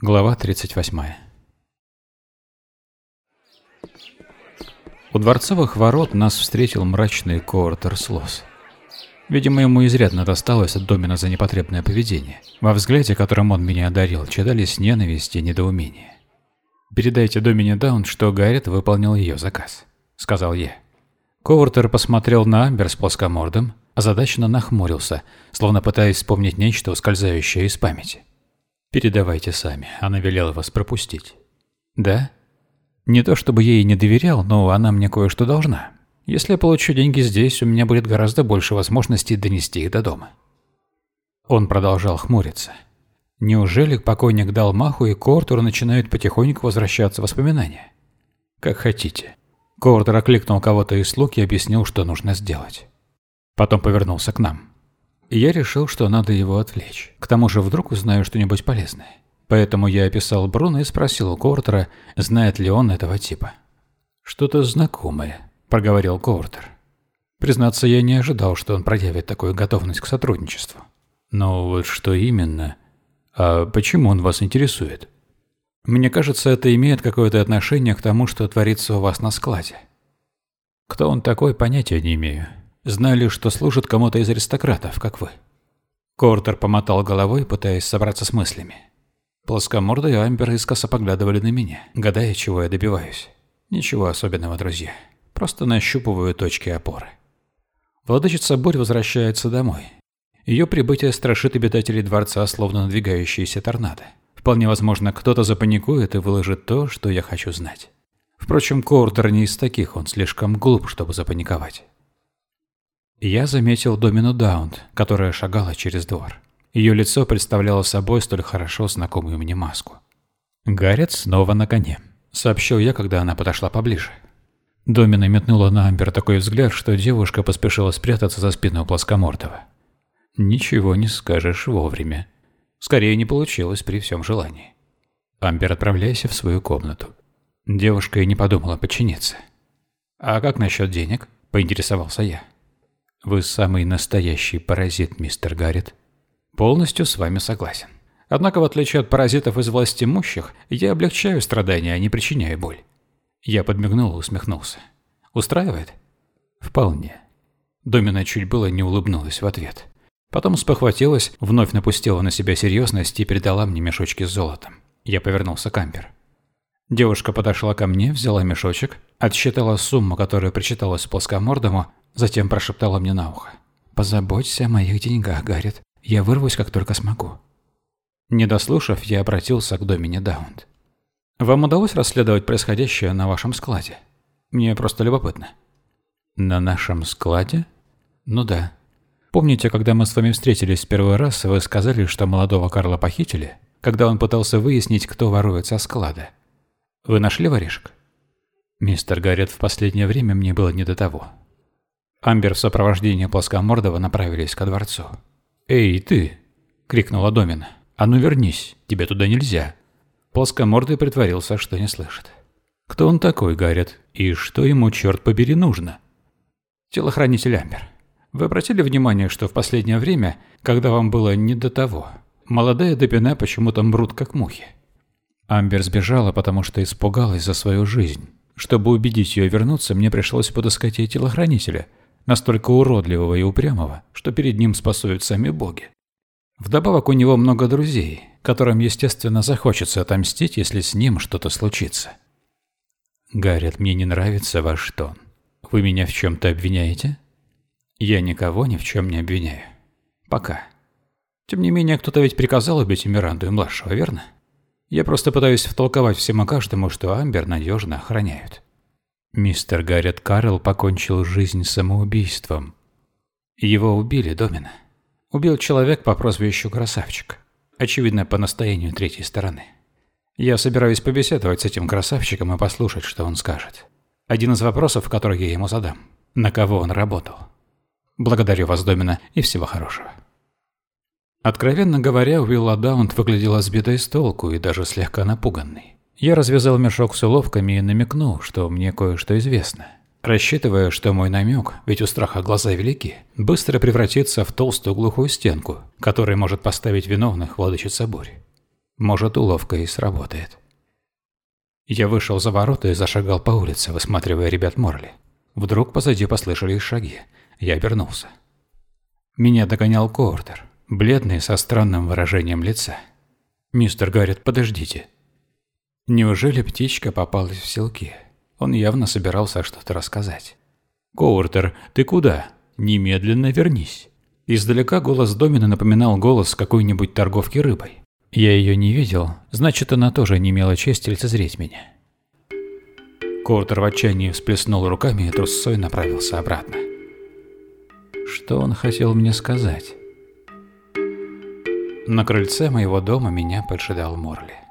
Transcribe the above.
Глава 38 У дворцовых ворот нас встретил мрачный Коортер Слос. Видимо, ему изрядно досталось от Домина за непотребное поведение. Во взгляде, которым он меня одарил, читались ненависть и недоумение. «Передайте Домине Даун, что Гаррет выполнил ее заказ», — сказал я. Коортер посмотрел на Амбер с плоскомордом, озадаченно нахмурился, словно пытаясь вспомнить нечто, ускользающее из памяти. «Передавайте сами, она велела вас пропустить». «Да?» «Не то чтобы я ей не доверял, но она мне кое-что должна. Если я получу деньги здесь, у меня будет гораздо больше возможностей донести их до дома». Он продолжал хмуриться. Неужели покойник дал маху, и Кортуру начинают потихоньку возвращаться воспоминания? «Как хотите». Кортер окликнул кого-то из слуг и объяснил, что нужно сделать. Потом повернулся к нам. Я решил, что надо его отвлечь. К тому же вдруг узнаю что-нибудь полезное. Поэтому я описал Бруно и спросил у Кортера, знает ли он этого типа. «Что-то знакомое», – проговорил Кортер. Признаться, я не ожидал, что он проявит такую готовность к сотрудничеству. Но вот что именно? А почему он вас интересует? Мне кажется, это имеет какое-то отношение к тому, что творится у вас на складе. Кто он такой, понятия не имею. Знали, что служит кому-то из аристократов, как вы. Кортер помотал головой, пытаясь собраться с мыслями. Плоскомордый и Амбер искоса поглядывали на меня, гадая, чего я добиваюсь. Ничего особенного, друзья. Просто нащупываю точки опоры. Владычица Бурь возвращается домой. Ее прибытие страшит обитателей дворца, словно надвигающиеся торнадо. Вполне возможно, кто-то запаникует и выложит то, что я хочу знать. Впрочем, Кортер не из таких, он слишком глуп, чтобы запаниковать. Я заметил Домину Даунт, которая шагала через двор. Ее лицо представляло собой столь хорошо знакомую мне маску. «Гаррет снова на коне», — сообщил я, когда она подошла поближе. Домина метнула на Амбер такой взгляд, что девушка поспешила спрятаться за спину плоскомордого. «Ничего не скажешь вовремя. Скорее не получилось при всем желании. Амбер, отправляйся в свою комнату». Девушка и не подумала подчиниться. «А как насчет денег?» – поинтересовался я. Вы самый настоящий паразит, мистер Гаррет. Полностью с вами согласен. Однако, в отличие от паразитов из власти имущих, я облегчаю страдания, а не причиняю боль. Я подмигнул и усмехнулся. Устраивает? Вполне. Домина чуть было не улыбнулась в ответ. Потом спохватилась, вновь напустила на себя серьезность и передала мне мешочки с золотом. Я повернулся к Ампер. Девушка подошла ко мне, взяла мешочек, отсчитала сумму, которая причиталась плоскомордому, Затем прошептала мне на ухо. «Позаботься о моих деньгах, Гаррет. Я вырвусь, как только смогу». Не дослушав, я обратился к Домине Даунт. «Вам удалось расследовать происходящее на вашем складе? Мне просто любопытно». «На нашем складе?» «Ну да. Помните, когда мы с вами встретились в первый раз, вы сказали, что молодого Карла похитили, когда он пытался выяснить, кто ворует со склада? Вы нашли воришек?» «Мистер Гаррет, в последнее время мне было не до того. Амбер в сопровождении Плоскомордова направились ко дворцу. «Эй, ты!» — крикнула Домин. «А ну вернись, тебе туда нельзя!» Плоскомордый притворился, что не слышит. «Кто он такой, Гаррет? И что ему, черт побери, нужно?» «Телохранитель Амбер. Вы обратили внимание, что в последнее время, когда вам было не до того, молодая Депина почему-то мрут, как мухи?» Амбер сбежала, потому что испугалась за свою жизнь. Чтобы убедить ее вернуться, мне пришлось подыскать ей телохранителя — настолько уродливого и упрямого, что перед ним спасуют сами боги. Вдобавок у него много друзей, которым, естественно, захочется отомстить, если с ним что-то случится. Гаррет, мне не нравится ваш тон. Вы меня в чем-то обвиняете? Я никого ни в чем не обвиняю. Пока. Тем не менее, кто-то ведь приказал убить Миранду и младшего, верно? Я просто пытаюсь втолковать всем и каждому, что Амбер надежно охраняют. Мистер Гаррет Карл покончил жизнь самоубийством. Его убили, Домина. Убил человек по прозвищу Красавчик. Очевидно, по настоянию третьей стороны. Я собираюсь побеседовать с этим красавчиком и послушать, что он скажет. Один из вопросов, который я ему задам. На кого он работал? Благодарю вас, Домина, и всего хорошего. Откровенно говоря, Уилла Даунт выглядела сбитой с толку и даже слегка напуганной. Я развязал мешок с уловками и намекнул, что мне кое-что известно. Рассчитывая, что мой намек, ведь у страха глаза велики, быстро превратится в толстую глухую стенку, которая может поставить виновных владычица бурь. Может, уловка и сработает. Я вышел за ворота и зашагал по улице, высматривая ребят Морли. Вдруг позади послышались шаги. Я обернулся. Меня догонял Коуртер, бледный, со странным выражением лица. «Мистер Гаррет, подождите». Неужели птичка попалась в селки? Он явно собирался что-то рассказать. «Коуртер, ты куда? Немедленно вернись». Издалека голос Домина напоминал голос какой-нибудь торговки рыбой. Я ее не видел, значит, она тоже не имела чести лицезреть меня. Кортер в отчаянии всплеснул руками и трусцой направился обратно. Что он хотел мне сказать? На крыльце моего дома меня поджидал Морли.